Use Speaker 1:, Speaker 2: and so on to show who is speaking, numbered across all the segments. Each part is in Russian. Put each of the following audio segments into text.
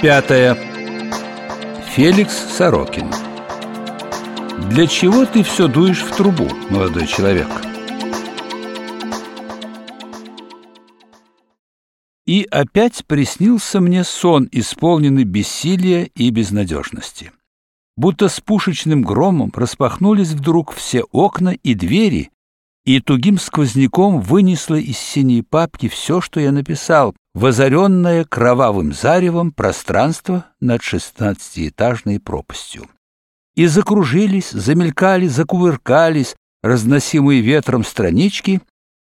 Speaker 1: Пятое. Феликс Сорокин. Для чего ты все дуешь в трубу, молодой человек? И опять приснился мне сон, исполненный бессилия и безнадежности. Будто с пушечным громом распахнулись вдруг все окна и двери, и тугим сквозняком вынесло из синей папки все, что я написал, возоренное кровавым заревом пространство над шестнадцатиэтажной пропастью. И закружились, замелькали, закувыркались разносимые ветром странички,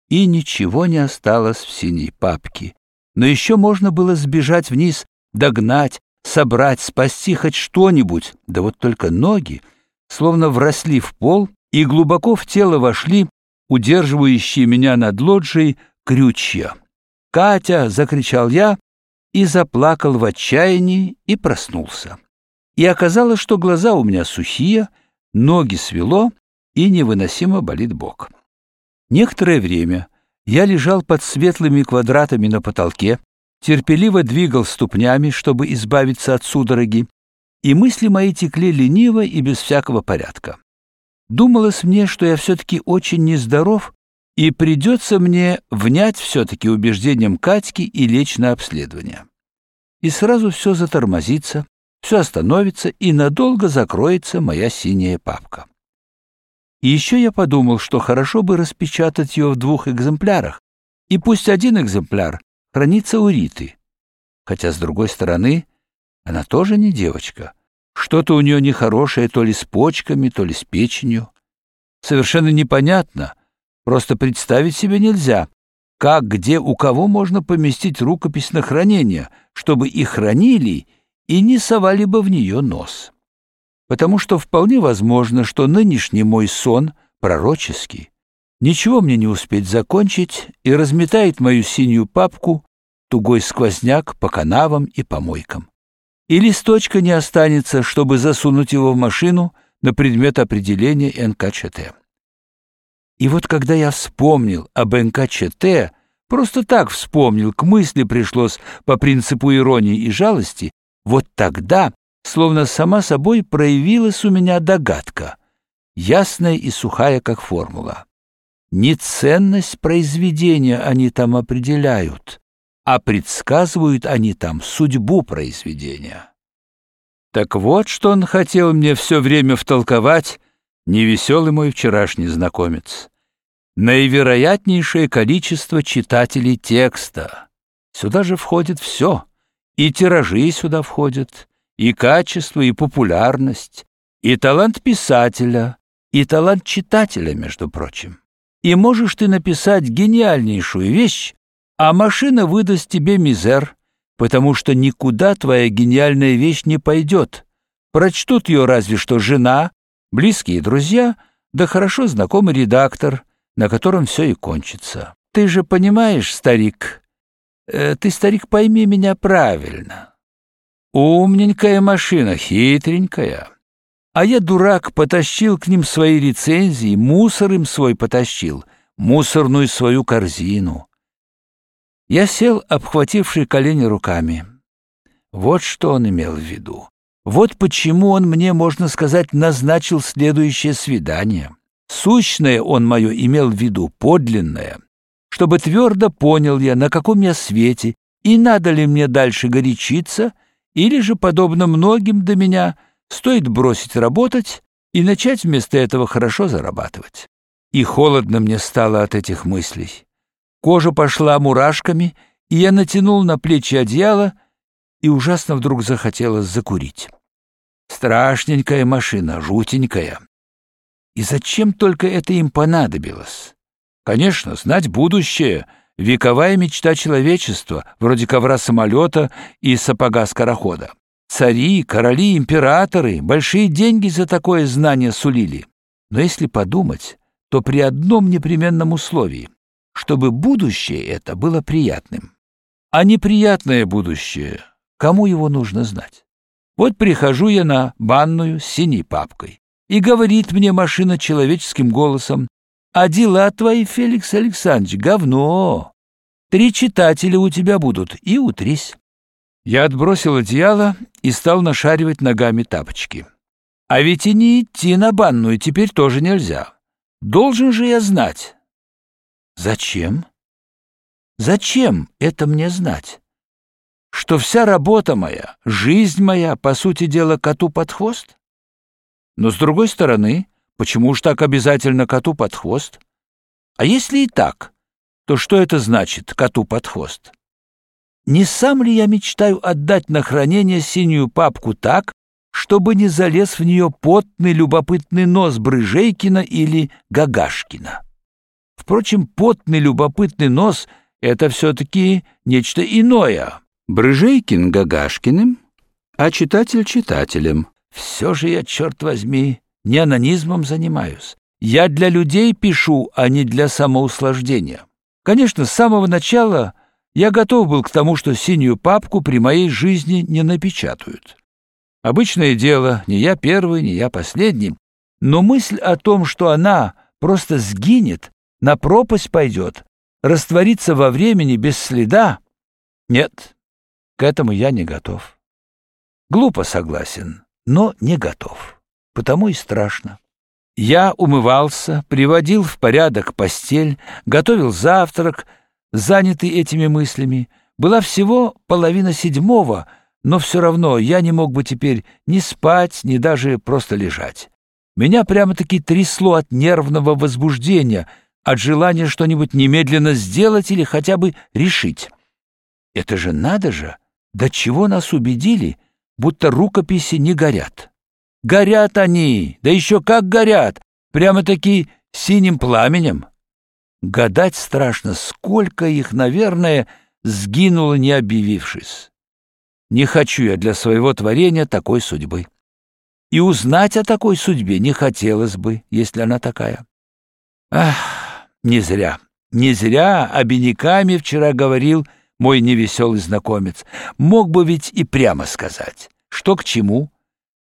Speaker 1: и ничего не осталось в синей папке. Но еще можно было сбежать вниз, догнать, собрать, спасти хоть что-нибудь, да вот только ноги, словно вросли в пол и глубоко в тело вошли удерживающие меня над лоджией крючья. «Катя!» — закричал я и заплакал в отчаянии и проснулся. И оказалось, что глаза у меня сухие, ноги свело и невыносимо болит бок. Некоторое время я лежал под светлыми квадратами на потолке, терпеливо двигал ступнями, чтобы избавиться от судороги, и мысли мои текли лениво и без всякого порядка. Думалось мне, что я все-таки очень нездоров, и придется мне внять все-таки убеждением Катьки и лечь на обследование. И сразу все затормозится, все остановится, и надолго закроется моя синяя папка. И еще я подумал, что хорошо бы распечатать ее в двух экземплярах, и пусть один экземпляр хранится у Риты. Хотя, с другой стороны, она тоже не девочка — что-то у нее нехорошее то ли с почками, то ли с печенью. Совершенно непонятно, просто представить себе нельзя, как, где, у кого можно поместить рукопись на хранение, чтобы и хранили, и не совали бы в нее нос. Потому что вполне возможно, что нынешний мой сон пророческий. Ничего мне не успеть закончить и разметает мою синюю папку тугой сквозняк по канавам и помойкам и листочка не останется, чтобы засунуть его в машину на предмет определения НКЧТ. И вот когда я вспомнил об НКЧТ, просто так вспомнил, к мысли пришлось по принципу иронии и жалости, вот тогда, словно сама собой, проявилась у меня догадка, ясная и сухая, как формула. Не ценность произведения они там определяют, а предсказывают они там судьбу произведения. Так вот, что он хотел мне все время втолковать, невеселый мой вчерашний знакомец. Наивероятнейшее количество читателей текста. Сюда же входит все, и тиражи сюда входят, и качество, и популярность, и талант писателя, и талант читателя, между прочим. И можешь ты написать гениальнейшую вещь, а машина выдаст тебе мизер, потому что никуда твоя гениальная вещь не пойдет. Прочтут ее разве что жена, близкие друзья, да хорошо знакомый редактор, на котором все и кончится. Ты же понимаешь, старик, э, ты, старик, пойми меня правильно. Умненькая машина, хитренькая. А я, дурак, потащил к ним свои рецензии, мусор им свой потащил, мусорную свою корзину. Я сел, обхвативший колени руками. Вот что он имел в виду. Вот почему он мне, можно сказать, назначил следующее свидание. Сущное он мое имел в виду, подлинное. Чтобы твердо понял я, на каком я свете, и надо ли мне дальше горячиться, или же, подобно многим до меня, стоит бросить работать и начать вместо этого хорошо зарабатывать. И холодно мне стало от этих мыслей. Кожа пошла мурашками, и я натянул на плечи одеяло, и ужасно вдруг захотелось закурить. Страшненькая машина, жутенькая. И зачем только это им понадобилось? Конечно, знать будущее — вековая мечта человечества, вроде ковра-самолета и сапога-скорохода. Цари, короли, императоры большие деньги за такое знание сулили. Но если подумать, то при одном непременном условии чтобы будущее это было приятным. А неприятное будущее, кому его нужно знать? Вот прихожу я на банную с синей папкой, и говорит мне машина человеческим голосом, «А дела твои, Феликс Александрович, говно! Три читателя у тебя будут, и утрись. Я отбросил одеяло и стал нашаривать ногами тапочки. А ведь и не идти на банную теперь тоже нельзя. Должен же я знать. Зачем? Зачем это мне знать? Что вся работа моя, жизнь моя, по сути дела, коту под хвост? Но с другой стороны, почему уж так обязательно коту под хвост? А если и так, то что это значит коту под хвост? Не сам ли я мечтаю отдать на хранение синюю папку так, чтобы не залез в нее потный любопытный нос Брыжейкина или Гагашкина? Впрочем, потный любопытный нос — это все-таки нечто иное. Брыжейкин Гагашкиным, а читатель читателем. Все же я, черт возьми, не анонизмом занимаюсь. Я для людей пишу, а не для самоуслаждения. Конечно, с самого начала я готов был к тому, что синюю папку при моей жизни не напечатают. Обычное дело, не я первый, не я последний, но мысль о том, что она просто сгинет, на пропасть пойдет, растворится во времени без следа, нет, к этому я не готов. Глупо согласен, но не готов, потому и страшно. Я умывался, приводил в порядок постель, готовил завтрак, занятый этими мыслями. Была всего половина седьмого, но все равно я не мог бы теперь ни спать, ни даже просто лежать. Меня прямо-таки трясло от нервного возбуждения, от желания что-нибудь немедленно сделать или хотя бы решить. Это же надо же! До чего нас убедили, будто рукописи не горят. Горят они, да еще как горят, прямо-таки синим пламенем. Гадать страшно, сколько их, наверное, сгинуло, не объявившись. Не хочу я для своего творения такой судьбы. И узнать о такой судьбе не хотелось бы, если она такая. Ах, не зря, не зря обиняками вчера говорил мой невеселый знакомец. Мог бы ведь и прямо сказать, что к чему,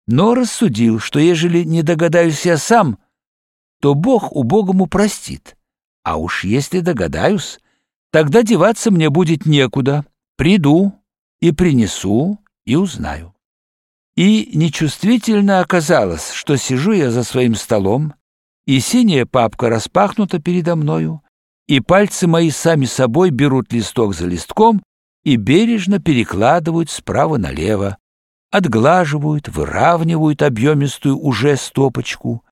Speaker 1: но рассудил, что ежели не догадаюсь я сам, то Бог убогому простит. А уж если догадаюсь, тогда деваться мне будет некуда. Приду и принесу, и узнаю. И нечувствительно оказалось, что сижу я за своим столом, и синяя папка распахнута передо мною, и пальцы мои сами собой берут листок за листком и бережно перекладывают справа налево, отглаживают, выравнивают объемистую уже стопочку.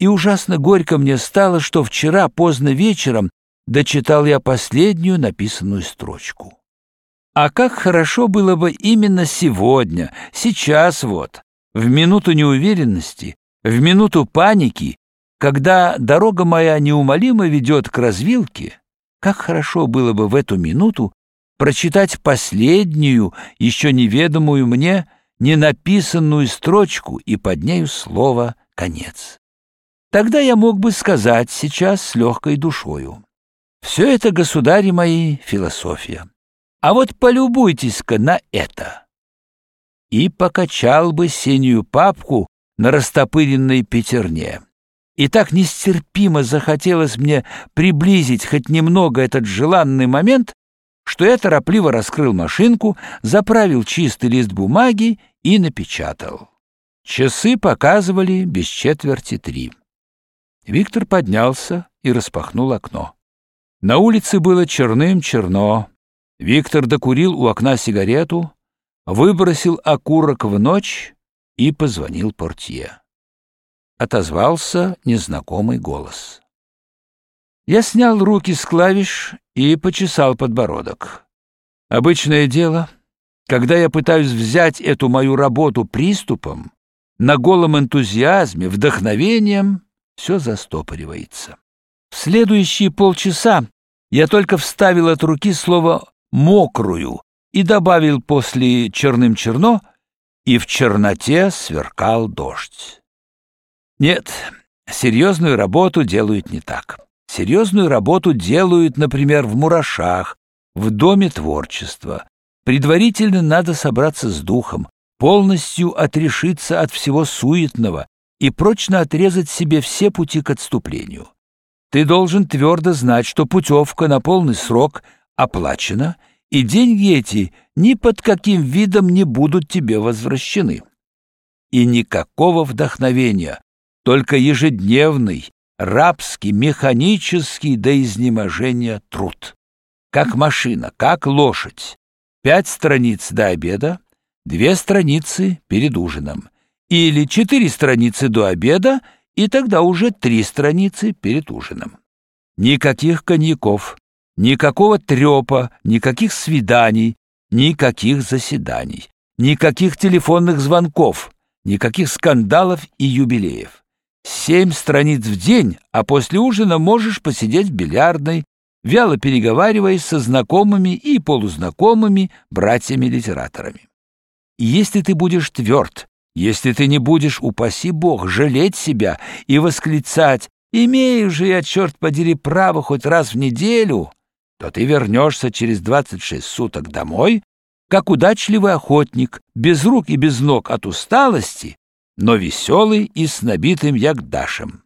Speaker 1: И ужасно горько мне стало, что вчера поздно вечером дочитал я последнюю написанную строчку. А как хорошо было бы именно сегодня, сейчас вот, в минуту неуверенности, в минуту паники, когда дорога моя неумолимо ведет к развилке, как хорошо было бы в эту минуту прочитать последнюю, еще неведомую мне, ненаписанную строчку и под нею слово «конец». Тогда я мог бы сказать сейчас с легкой душою. Все это, государи мои, философия. А вот полюбуйтесь-ка на это. И покачал бы синюю папку на растопыренной пятерне. И так нестерпимо захотелось мне приблизить хоть немного этот желанный момент, что я торопливо раскрыл машинку, заправил чистый лист бумаги и напечатал. Часы показывали без четверти три. Виктор поднялся и распахнул окно. На улице было черным-черно. Виктор докурил у окна сигарету, выбросил окурок в ночь и позвонил портье. Отозвался незнакомый голос. Я снял руки с клавиш и почесал подбородок. Обычное дело, когда я пытаюсь взять эту мою работу приступом, на голом энтузиазме, вдохновением, все застопоривается. В следующие полчаса я только вставил от руки слово «мокрую» и добавил после «черным-черно» и в черноте сверкал дождь. Нет, серьезную работу делают не так. Серьезную работу делают, например, в «Мурашах», в Доме творчества. Предварительно надо собраться с духом, полностью отрешиться от всего суетного и прочно отрезать себе все пути к отступлению. Ты должен твердо знать, что путевка на полный срок оплачено, и деньги эти ни под каким видом не будут тебе возвращены. И никакого вдохновения, только ежедневный, рабский, механический до изнеможения труд. Как машина, как лошадь. Пять страниц до обеда, две страницы перед ужином. Или четыре страницы до обеда, и тогда уже три страницы перед ужином. Никаких коньяков, никакого трепа, никаких свиданий, никаких заседаний, никаких телефонных звонков, никаких скандалов и юбилеев. Семь страниц в день, а после ужина можешь посидеть в бильярдной, вяло переговариваясь со знакомыми и полузнакомыми братьями-литераторами. И если ты будешь тверд, если ты не будешь, упаси Бог, жалеть себя и восклицать «Имею же я, черт подери, право хоть раз в неделю», то ты вернешься через двадцать шесть суток домой, как удачливый охотник, без рук и без ног от усталости, но веселый и с набитым ягдашем.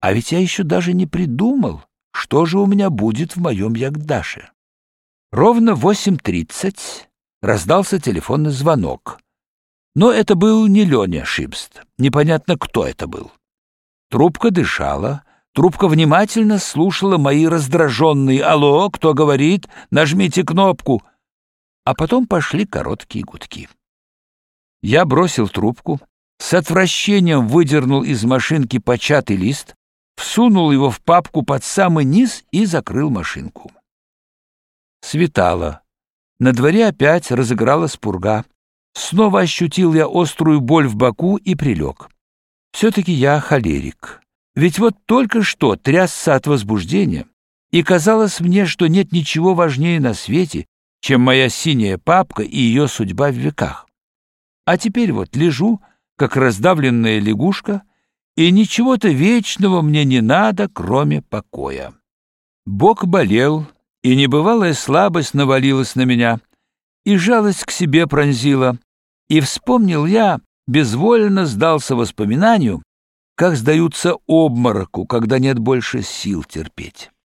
Speaker 1: А ведь я еще даже не придумал, что же у меня будет в моем ягдаше. Ровно в восемь тридцать раздался телефонный звонок. Но это был не Леня Шипст, непонятно, кто это был. Трубка дышала, трубка внимательно слушала мои раздраженные «Алло, кто говорит? Нажмите кнопку!» А потом пошли короткие гудки. Я бросил трубку, с отвращением выдернул из машинки початый лист, всунул его в папку под самый низ и закрыл машинку. Светало. На дворе опять разыгралась пурга. Снова ощутил я острую боль в боку и прилег. Все-таки я холерик. Ведь вот только что трясся от возбуждения, и казалось мне, что нет ничего важнее на свете, чем моя синяя папка и ее судьба в веках. А теперь вот лежу, как раздавленная лягушка, и ничего-то вечного мне не надо, кроме покоя. Бог болел, и небывалая слабость навалилась на меня, и жалость к себе пронзила, и вспомнил я, безвольно сдался воспоминанию, как сдаются обмороку, когда нет больше сил терпеть.